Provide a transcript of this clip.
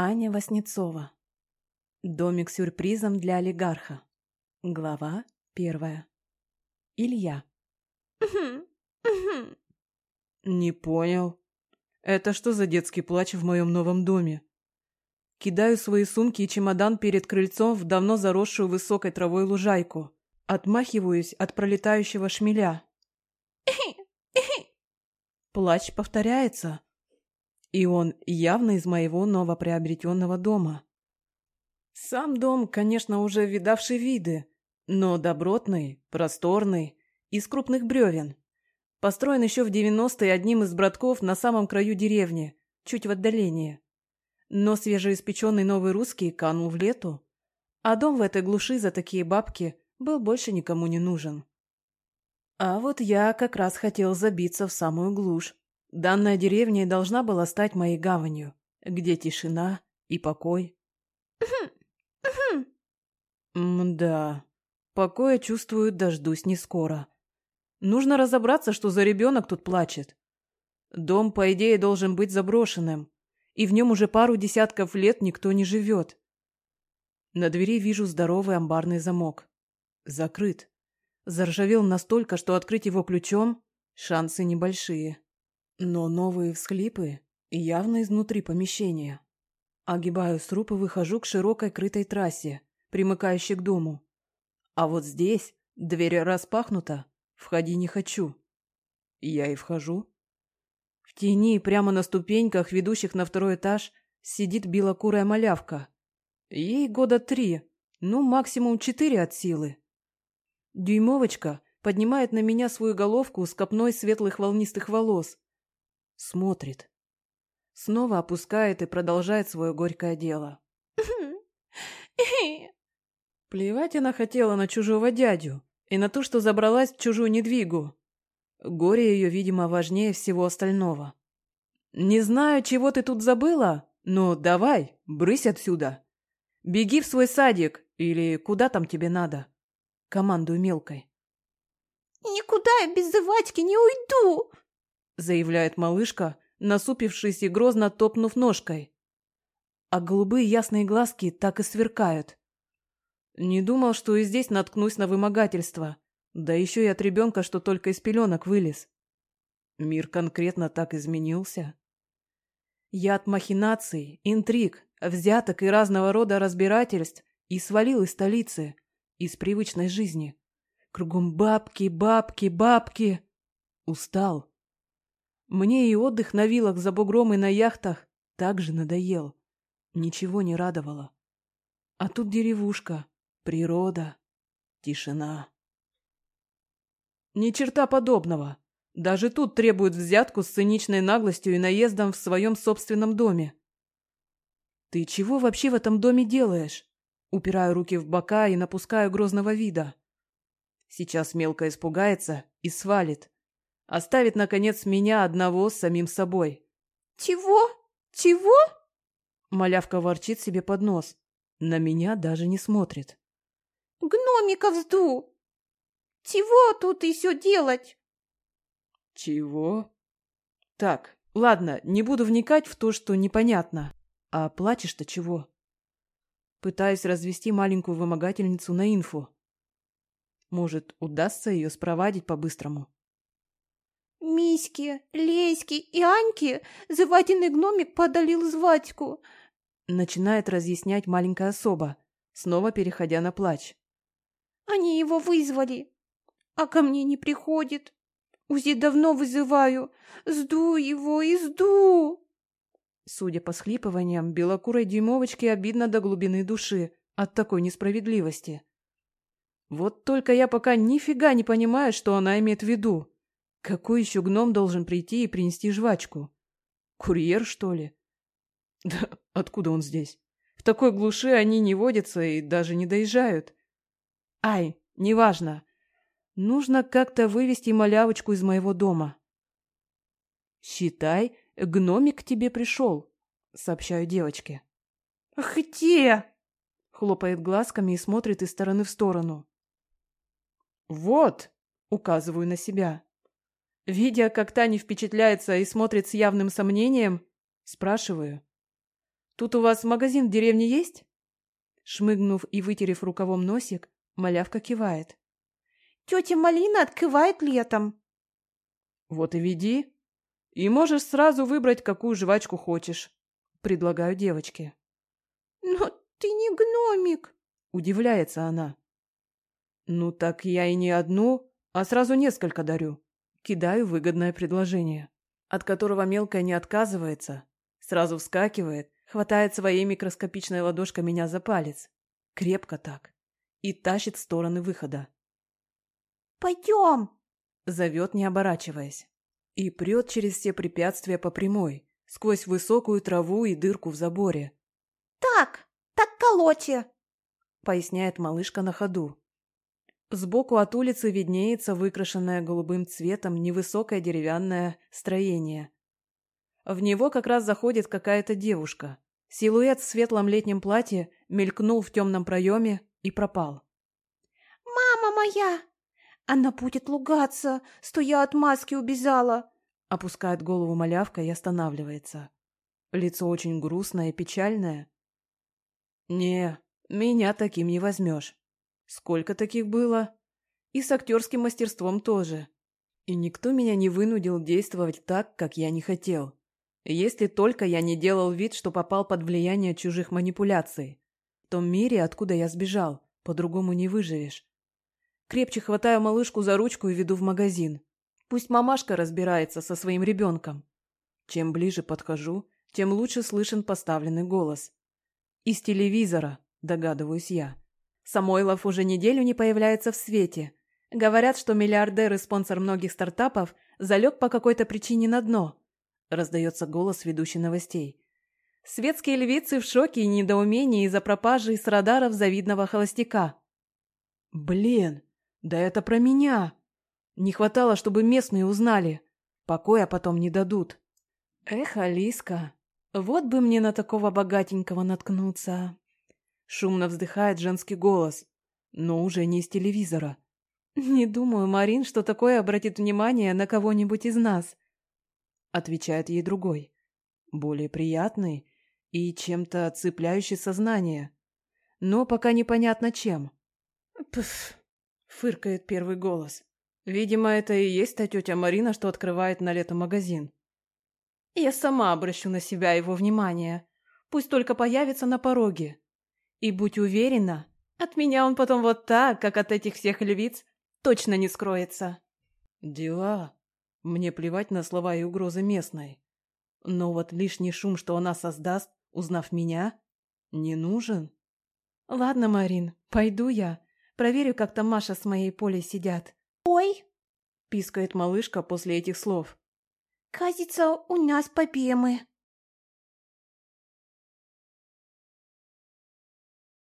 Аня Васнецова. Домик сюрпризом для олигарха. Глава первая. Илья. Не понял. Это что за детский плач в моем новом доме? Кидаю свои сумки и чемодан перед крыльцом в давно заросшую высокой травой лужайку. Отмахиваюсь от пролетающего шмеля. Плач повторяется. И он явно из моего новоприобретенного дома. Сам дом, конечно, уже видавший виды, но добротный, просторный, из крупных бревен. Построен еще в 90-е одним из братков на самом краю деревни, чуть в отдалении. Но свежеиспеченный новый русский канул в лету, а дом в этой глуши за такие бабки был больше никому не нужен. А вот я как раз хотел забиться в самую глушь. Данная деревня должна была стать моей гаванью, где тишина и покой. Мда, покоя чувствую, дождусь не скоро. Нужно разобраться, что за ребенок тут плачет. Дом, по идее, должен быть заброшенным, и в нем уже пару десятков лет никто не живет. На двери вижу здоровый амбарный замок. Закрыт. Заржавел настолько, что открыть его ключом шансы небольшие. Но новые всхлипы явно изнутри помещения. Огибаю сруб и выхожу к широкой крытой трассе, примыкающей к дому. А вот здесь дверь распахнута, Входи не хочу. Я и вхожу. В тени, прямо на ступеньках, ведущих на второй этаж, сидит белокурая малявка. Ей года три, ну, максимум четыре от силы. Дюймовочка поднимает на меня свою головку с копной светлых волнистых волос. Смотрит. Снова опускает и продолжает свое горькое дело. Плевать она хотела на чужого дядю и на то, что забралась в чужую недвигу. Горе ее, видимо, важнее всего остального. «Не знаю, чего ты тут забыла, но давай, брысь отсюда. Беги в свой садик или куда там тебе надо. Командую мелкой». «Никуда я без Завадьки не уйду!» Заявляет малышка, насупившись и грозно топнув ножкой. А голубые ясные глазки так и сверкают. Не думал, что и здесь наткнусь на вымогательство. Да еще и от ребенка, что только из пеленок вылез. Мир конкретно так изменился. Я от махинаций, интриг, взяток и разного рода разбирательств и свалил из столицы, из привычной жизни. Кругом бабки, бабки, бабки. Устал. Мне и отдых на вилах за бугром и на яхтах также надоел. Ничего не радовало. А тут деревушка, Природа, тишина. Ни черта подобного. Даже тут требуют взятку с циничной наглостью и наездом в своем собственном доме. «Ты чего вообще в этом доме делаешь?» Упираю руки в бока и напускаю грозного вида. Сейчас мелко испугается и свалит. Оставит, наконец, меня одного с самим собой. «Чего? Чего?» Малявка ворчит себе под нос. На меня даже не смотрит. Гномиков сду. Чего тут еще делать? Чего? Так, ладно, не буду вникать в то, что непонятно. А плачешь-то чего? Пытаюсь развести маленькую вымогательницу на инфу. Может, удастся ее спровадить по-быстрому? Миськи, Леськи и Аньки заводенный гномик подалил зватьку. Начинает разъяснять маленькая особа, снова переходя на плач. Они его вызвали, а ко мне не приходит. Узи давно вызываю. Сду его и сду. Судя по схлипываниям, белокурой дюймовочке обидно до глубины души от такой несправедливости. Вот только я пока нифига не понимаю, что она имеет в виду. Какой еще гном должен прийти и принести жвачку? Курьер, что ли? Да откуда он здесь? В такой глуши они не водятся и даже не доезжают. Ай, неважно. Нужно как-то вывести малявочку из моего дома. Считай, гномик к тебе пришел, сообщаю девочке. Где? Хлопает глазками и смотрит из стороны в сторону. Вот, указываю на себя. Видя, как Таня впечатляется и смотрит с явным сомнением, спрашиваю. Тут у вас магазин в деревне есть?» Шмыгнув и вытерев рукавом носик, малявка кивает. Тетя Малина открывает летом. «Вот и веди. И можешь сразу выбрать, какую жвачку хочешь. Предлагаю девочке». «Но ты не гномик», — удивляется она. «Ну так я и не одну, а сразу несколько дарю». Кидаю выгодное предложение, от которого мелкая не отказывается, сразу вскакивает, хватает своей микроскопичной ладошкой меня за палец, крепко так, и тащит в стороны выхода. «Пойдем!» — зовет, не оборачиваясь, и прет через все препятствия по прямой, сквозь высокую траву и дырку в заборе. «Так, так колоте!» — поясняет малышка на ходу. Сбоку от улицы виднеется выкрашенное голубым цветом невысокое деревянное строение. В него как раз заходит какая-то девушка. Силуэт в светлом летнем платье мелькнул в темном проеме и пропал. «Мама моя! Она будет лугаться, что я от маски убежала!» Опускает голову малявка и останавливается. Лицо очень грустное и печальное. «Не, меня таким не возьмешь. Сколько таких было? И с актерским мастерством тоже. И никто меня не вынудил действовать так, как я не хотел. Если только я не делал вид, что попал под влияние чужих манипуляций. В том мире, откуда я сбежал, по-другому не выживешь. Крепче хватаю малышку за ручку и веду в магазин. Пусть мамашка разбирается со своим ребенком. Чем ближе подхожу, тем лучше слышен поставленный голос. Из телевизора, догадываюсь я. Самойлов уже неделю не появляется в свете. Говорят, что миллиардер и спонсор многих стартапов залег по какой-то причине на дно. Раздается голос ведущей новостей. Светские львицы в шоке и недоумении из-за пропажи с радаров завидного холостяка. Блин, да это про меня. Не хватало, чтобы местные узнали. Покоя потом не дадут. Эх, Алиска, вот бы мне на такого богатенького наткнуться. Шумно вздыхает женский голос, но уже не из телевизора. «Не думаю, Марин, что такое обратит внимание на кого-нибудь из нас», — отвечает ей другой, более приятный и чем-то цепляющий сознание, но пока непонятно чем. «Пф», — фыркает первый голос. «Видимо, это и есть та тетя Марина, что открывает на лето магазин. Я сама обращу на себя его внимание. Пусть только появится на пороге. И будь уверена, от меня он потом вот так, как от этих всех львиц, точно не скроется. Дела. Мне плевать на слова и угрозы местной. Но вот лишний шум, что она создаст, узнав меня, не нужен. Ладно, Марин, пойду я. Проверю, как там Маша с моей Полей сидят. «Ой!» — пискает малышка после этих слов. «Кажется, у нас побемы».